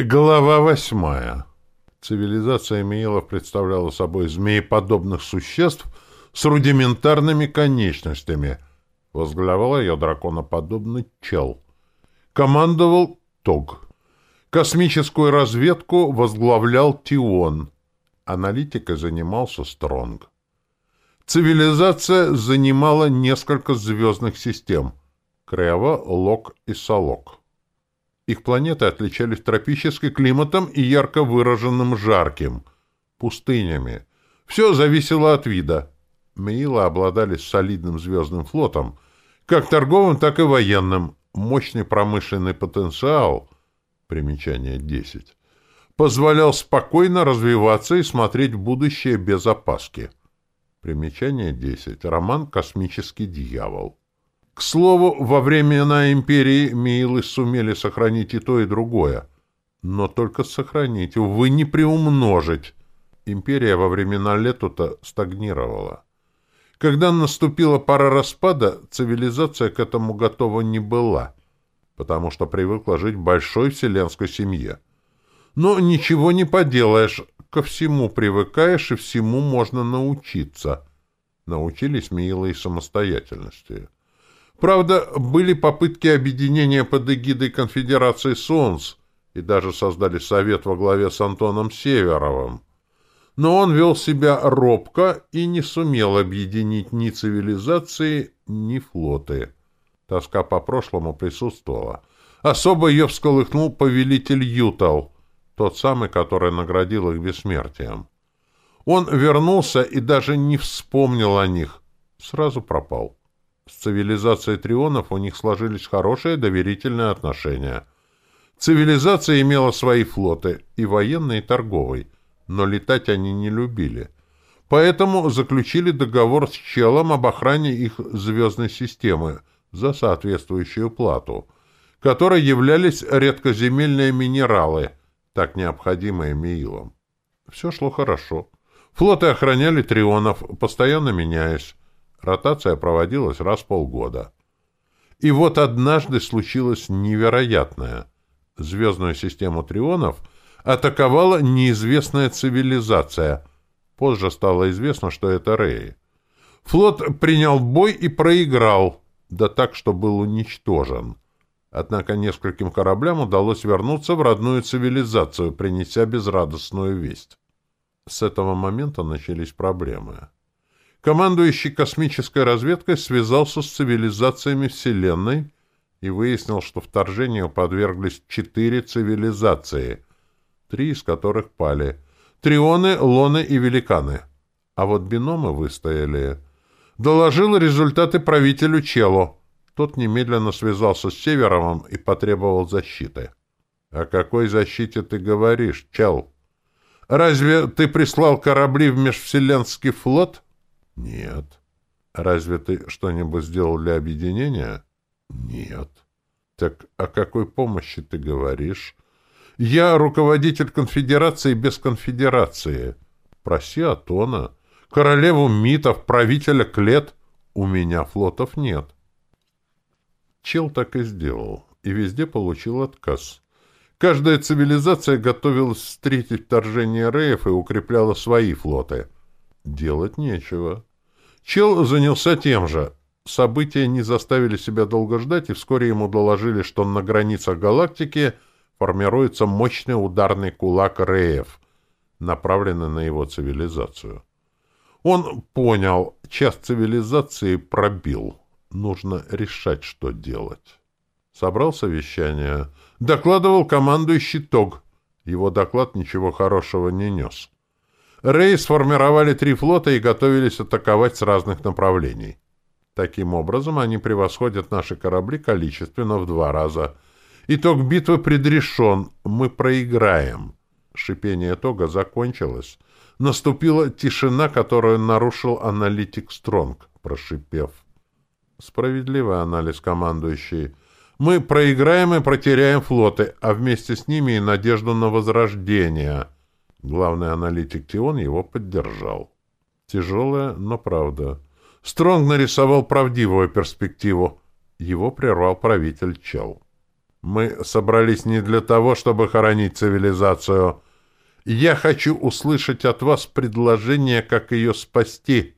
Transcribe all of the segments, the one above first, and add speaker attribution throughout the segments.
Speaker 1: Глава восьмая. Цивилизация Миилов представляла собой змееподобных существ с рудиментарными конечностями. Возглавлял ее драконоподобный чел. Командовал Тог. Космическую разведку возглавлял Тион. Аналитикой занимался Стронг. Цивилизация занимала несколько звездных систем. Крева, Лок и Солок. Их планеты отличались тропическим климатом и ярко выраженным жарким, пустынями. Все зависело от вида. Меила обладали солидным звездным флотом, как торговым, так и военным, мощный промышленный потенциал, примечание 10, позволял спокойно развиваться и смотреть в будущее без опаски. Примечание 10. Роман «Космический дьявол». К слову, во времена империи Миилы сумели сохранить и то, и другое. Но только сохранить, увы, не приумножить. Империя во времена Летута стагнировала. Когда наступила пора распада, цивилизация к этому готова не была, потому что привыкла жить в большой вселенской семье. Но ничего не поделаешь, ко всему привыкаешь и всему можно научиться. Научились Миилы и самостоятельности. Правда, были попытки объединения под эгидой конфедерации «Солнц», и даже создали совет во главе с Антоном Северовым. Но он вел себя робко и не сумел объединить ни цивилизации, ни флоты. Тоска по прошлому присутствовала. Особо ее всколыхнул повелитель Ютал, тот самый, который наградил их бессмертием. Он вернулся и даже не вспомнил о них. Сразу пропал. С цивилизацией Трионов у них сложились хорошие доверительные отношения. Цивилизация имела свои флоты, и военный, и торговый, но летать они не любили. Поэтому заключили договор с Челом об охране их звездной системы за соответствующую плату, которой являлись редкоземельные минералы, так необходимые Миилам. Все шло хорошо. Флоты охраняли Трионов, постоянно меняясь. Ротация проводилась раз в полгода. И вот однажды случилось невероятное. Звездную систему Трионов атаковала неизвестная цивилизация. Позже стало известно, что это Реи. Флот принял бой и проиграл, да так, что был уничтожен. Однако нескольким кораблям удалось вернуться в родную цивилизацию, принеся безрадостную весть. С этого момента начались проблемы командующий космической разведкой связался с цивилизациями Вселенной и выяснил, что вторжению подверглись четыре цивилизации, три из которых пали — Трионы, Лоны и Великаны. А вот биномы выстояли. Доложил результаты правителю Челу. Тот немедленно связался с Северовым и потребовал защиты. «О какой защите ты говоришь, Чел? Разве ты прислал корабли в межвселенский флот?» Нет. Разве ты что-нибудь сделал для объединения? Нет. Так о какой помощи ты говоришь? Я руководитель конфедерации без конфедерации. Проси Атона, королеву митов, правителя клет. У меня флотов нет. Чел так и сделал, и везде получил отказ. Каждая цивилизация готовилась встретить вторжение Реев и укрепляла свои флоты. Делать нечего. Чел занялся тем же. События не заставили себя долго ждать, и вскоре ему доложили, что на границах галактики формируется мощный ударный кулак Реев, направленный на его цивилизацию. Он понял, часть цивилизации пробил. Нужно решать, что делать. Собрал совещание. Докладывал командующий ТОГ. Его доклад ничего хорошего не нес. Рейс сформировали три флота и готовились атаковать с разных направлений. Таким образом, они превосходят наши корабли количественно в два раза. Итог битвы предрешен. Мы проиграем. Шипение тога закончилось. Наступила тишина, которую нарушил аналитик Стронг, прошипев. Справедливый анализ командующий. Мы проиграем и протеряем флоты, а вместе с ними и надежду на возрождение — Главный аналитик Тион его поддержал. Тяжелая, но правда. Стронг нарисовал правдивую перспективу. Его прервал правитель Чел. «Мы собрались не для того, чтобы хоронить цивилизацию. Я хочу услышать от вас предложение, как ее спасти».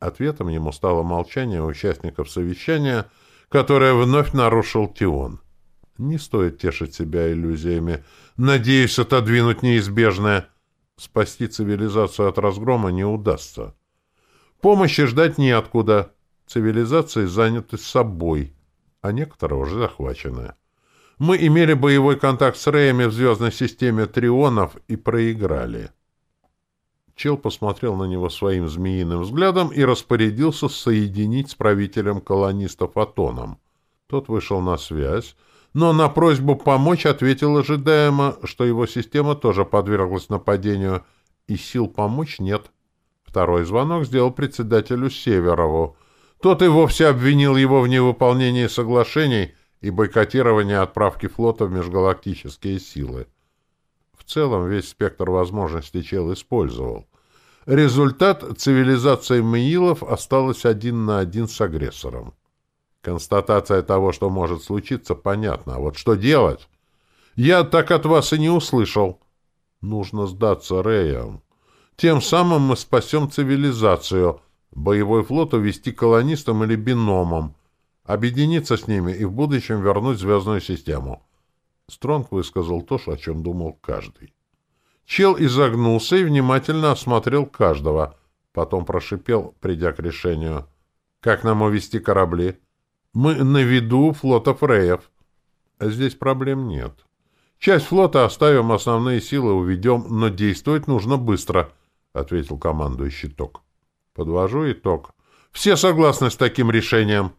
Speaker 1: Ответом ему стало молчание участников совещания, которое вновь нарушил Тион. «Не стоит тешить себя иллюзиями. Надеюсь отодвинуть неизбежное». Спасти цивилизацию от разгрома не удастся. Помощи ждать неоткуда. Цивилизации заняты собой, а некоторые уже захвачены. Мы имели боевой контакт с Реями в звездной системе Трионов и проиграли. Чел посмотрел на него своим змеиным взглядом и распорядился соединить с правителем колонистов Атоном. Тот вышел на связь, но на просьбу помочь ответил ожидаемо, что его система тоже подверглась нападению, и сил помочь нет. Второй звонок сделал председателю Северову. Тот и вовсе обвинил его в невыполнении соглашений и бойкотировании отправки флота в межгалактические силы. В целом весь спектр возможностей Чел использовал. Результат цивилизации Маилов осталась один на один с агрессором. Констатация того, что может случиться, понятна. А вот что делать? Я так от вас и не услышал. Нужно сдаться Рэям. Тем самым мы спасем цивилизацию. Боевой флот увести колонистам или биномам. Объединиться с ними и в будущем вернуть звездную систему. Стронг высказал то, о чем думал каждый. Чел изогнулся и внимательно осмотрел каждого. Потом прошипел, придя к решению. «Как нам увести корабли?» Мы на виду флота Фреев. А здесь проблем нет. Часть флота оставим, основные силы уведем, но действовать нужно быстро, — ответил командующий Ток. Подвожу итог. Все согласны с таким решением.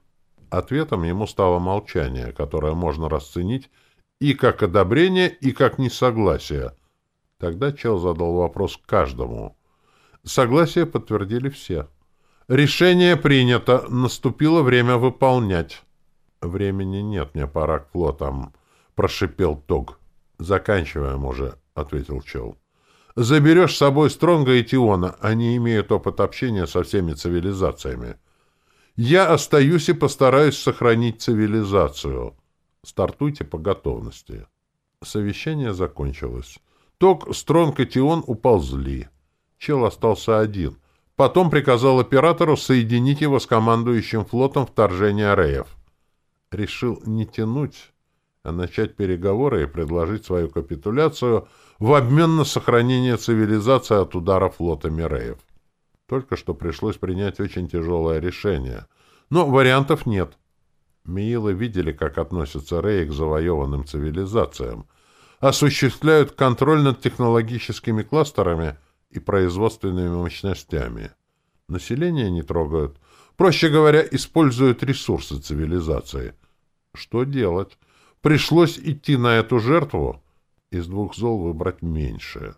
Speaker 1: Ответом ему стало молчание, которое можно расценить и как одобрение, и как несогласие. Тогда Чел задал вопрос каждому. Согласие подтвердили все. Решение принято. Наступило время выполнять. Времени нет, мне пора к флотам, прошипел Тог. Заканчиваем уже, ответил Чел. Заберешь с собой Стронга и Тиона. Они имеют опыт общения со всеми цивилизациями. Я остаюсь и постараюсь сохранить цивилизацию. Стартуйте по готовности. Совещание закончилось. Ток, Стронг и Тион уползли. Чел остался один. Потом приказал оператору соединить его с командующим флотом вторжения Реев. Решил не тянуть, а начать переговоры и предложить свою капитуляцию в обмен на сохранение цивилизации от удара флота Миреев. Только что пришлось принять очень тяжелое решение. Но вариантов нет. Миилы видели, как относятся Реи к завоеванным цивилизациям. Осуществляют контроль над технологическими кластерами – и производственными мощностями. Население не трогают. Проще говоря, используют ресурсы цивилизации. Что делать? Пришлось идти на эту жертву? Из двух зол выбрать меньшее.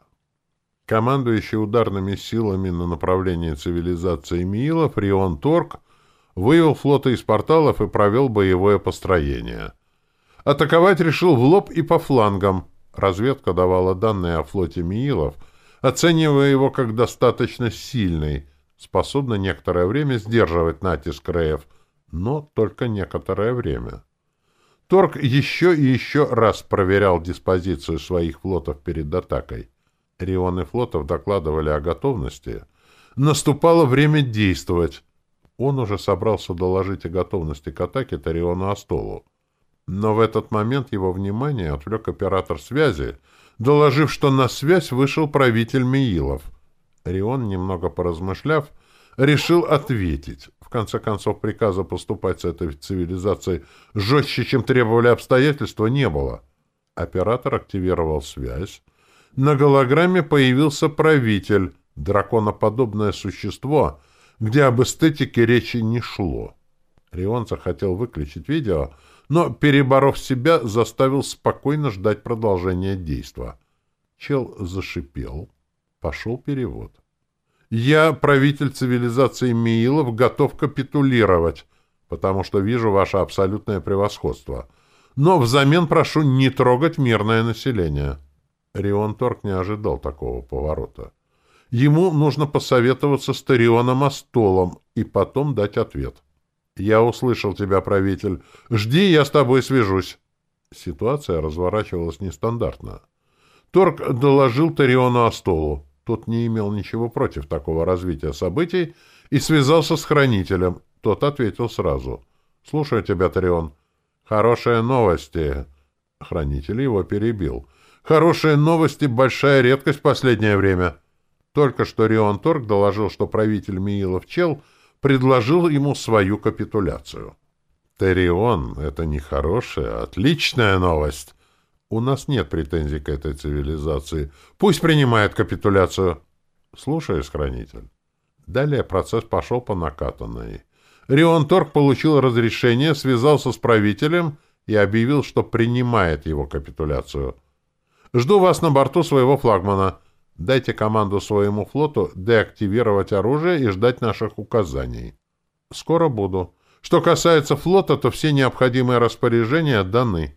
Speaker 1: Командующий ударными силами на направлении цивилизации Миила Фрион Торг вывел флота из порталов и провел боевое построение. Атаковать решил в лоб и по флангам. Разведка давала данные о флоте Миилов — оценивая его как достаточно сильный, способный некоторое время сдерживать натиск Реев, но только некоторое время. Торг еще и еще раз проверял диспозицию своих флотов перед атакой. Рионы флотов докладывали о готовности. Наступало время действовать. Он уже собрался доложить о готовности к атаке Тариону Астолу. Но в этот момент его внимание отвлек оператор связи — доложив, что на связь вышел правитель Миилов. Рион, немного поразмышляв, решил ответить. В конце концов, приказа поступать с этой цивилизацией жестче, чем требовали обстоятельства, не было. Оператор активировал связь. На голограмме появился правитель, драконоподобное существо, где об эстетике речи не шло. Рион захотел выключить видео, но, переборов себя, заставил спокойно ждать продолжения действа. Чел зашипел. Пошел перевод. «Я, правитель цивилизации Миилов, готов капитулировать, потому что вижу ваше абсолютное превосходство. Но взамен прошу не трогать мирное население». Рион Торг не ожидал такого поворота. Ему нужно посоветоваться с Тарионом Астолом и потом дать ответ. Я услышал тебя, правитель. Жди, я с тобой свяжусь. Ситуация разворачивалась нестандартно. Торг доложил Тариону о столу. Тот не имел ничего против такого развития событий и связался с хранителем. Тот ответил сразу. «Слушаю тебя, Тарион. Хорошие новости». Хранитель его перебил. «Хорошие новости — большая редкость в последнее время». Только что Рион Торг доложил, что правитель Миилов Чел — предложил ему свою капитуляцию. Терион, это не хорошая, отличная новость. У нас нет претензий к этой цивилизации. Пусть принимает капитуляцию». «Слушаюсь, хранитель». Далее процесс пошел по накатанной. Рионторг получил разрешение, связался с правителем и объявил, что принимает его капитуляцию. «Жду вас на борту своего флагмана. Дайте команду своему флоту деактивировать оружие и ждать наших указаний. Скоро буду. Что касается флота, то все необходимые распоряжения даны.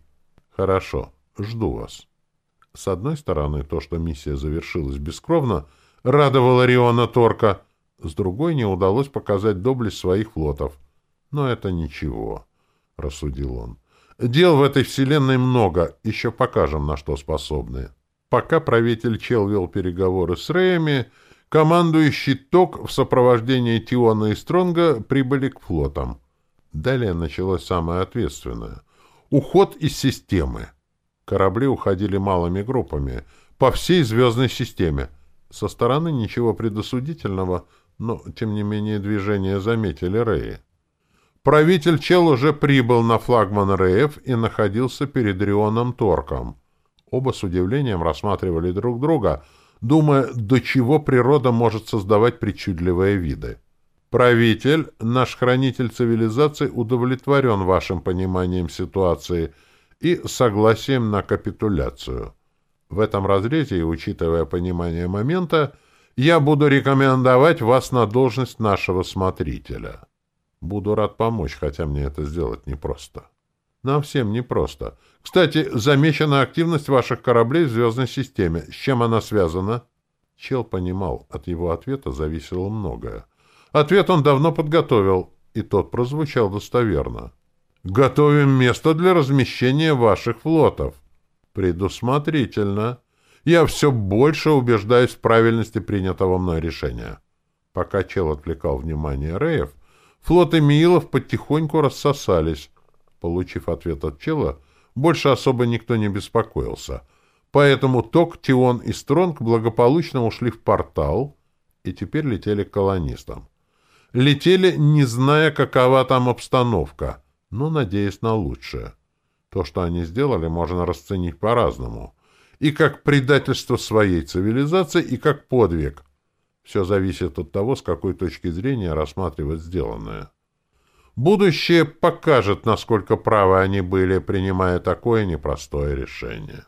Speaker 1: Хорошо. Жду вас. С одной стороны, то, что миссия завершилась бескровно, радовало Риона Торка. С другой, не удалось показать доблесть своих флотов. Но это ничего, — рассудил он. Дел в этой вселенной много, еще покажем, на что способны пока правитель Чел вел переговоры с Рэями, командующий ТОК в сопровождении Тиона и Стронга прибыли к флотам. Далее началось самое ответственное — уход из системы. Корабли уходили малыми группами по всей звездной системе. Со стороны ничего предосудительного, но, тем не менее, движение заметили Рэи. Правитель Чел уже прибыл на флагман Рэев и находился перед Рионом Торком — Оба с удивлением рассматривали друг друга, думая, до чего природа может создавать причудливые виды. «Правитель, наш хранитель цивилизации, удовлетворен вашим пониманием ситуации и согласием на капитуляцию. В этом разрезе, учитывая понимание момента, я буду рекомендовать вас на должность нашего смотрителя. Буду рад помочь, хотя мне это сделать непросто». Нам всем непросто. Кстати, замечена активность ваших кораблей в звездной системе. С чем она связана? Чел понимал, от его ответа зависело многое. Ответ он давно подготовил, и тот прозвучал достоверно. «Готовим место для размещения ваших флотов». «Предусмотрительно. Я все больше убеждаюсь в правильности принятого мной решения». Пока Чел отвлекал внимание Реев, флоты Миилов потихоньку рассосались, Получив ответ от Чела, больше особо никто не беспокоился. Поэтому Ток, Тион и Стронг благополучно ушли в портал и теперь летели к колонистам. Летели, не зная, какова там обстановка, но надеясь на лучшее. То, что они сделали, можно расценить по-разному. И как предательство своей цивилизации, и как подвиг. Все зависит от того, с какой точки зрения рассматривать сделанное. Будущее покажет, насколько правы они были, принимая такое непростое решение.